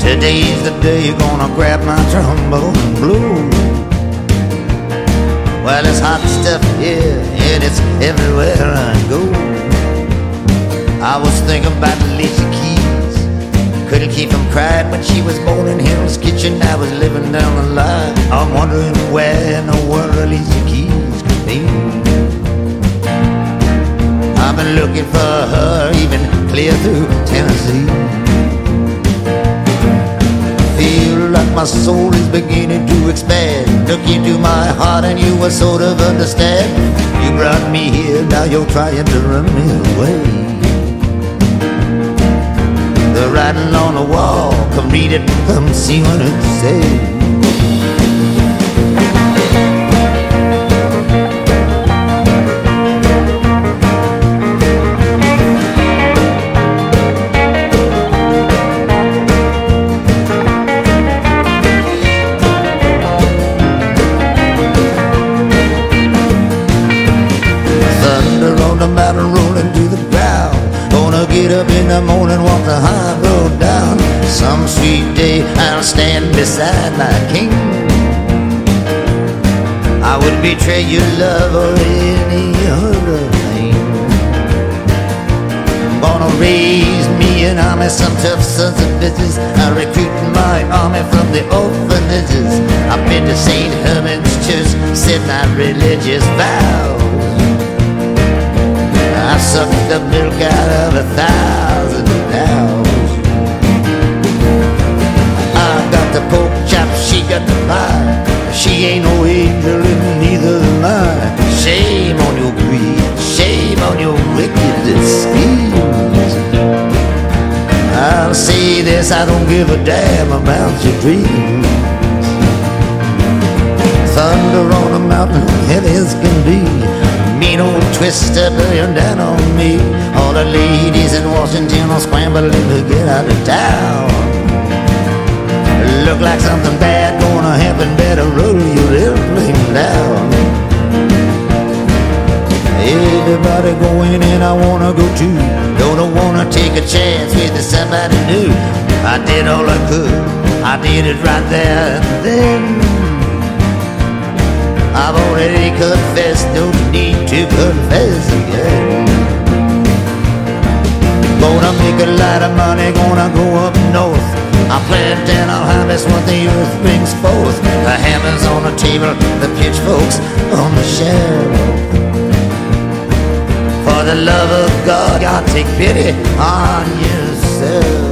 Today's the day you're gonna grab my trombone and blow. Well, it's hot stuff here, and it's everywhere I go. I was thinking about Alicia Keys. Couldn't keep from crying when she was born in Hell's Kitchen. I was living down the line. I'm wondering where in the world Alicia Keys could be. I've been looking for her even clear through Tennessee feel like my soul is beginning to expand. Look into my heart and you will sort of understand. You brought me here, now you're trying to run me away. The writing on the wall, come read it, come see what it says. The morning, walk the high road down. Some sweet day I'll stand beside my king. I would betray your love or any other thing. Gonna raise me an army, some tough sons of bitches. I recruit my army from the orphanages. I've been to St. Herman's Church, said my religious vows. I sucked the milk out of a thousand got the pie. She ain't no angel and neither am I. Shame on your greed, shame on your wicked schemes. I'll say this, I don't give a damn about your dreams. Thunder on a mountain, heavy as can be mean old twister bearing down on me. All the ladies in Washington are scrambling to get out of town. Look like something Everybody going and I wanna go too. Don't wanna take a chance with somebody new. I did all I could. I did it right there and then. I've already confessed, no need to confess again. Gonna make a lot of money, gonna go up north. I plant and I'll harvest what the earth brings forth. The hammers on the table, the pitchforks on the shelf. The love of God, God take pity on yourself.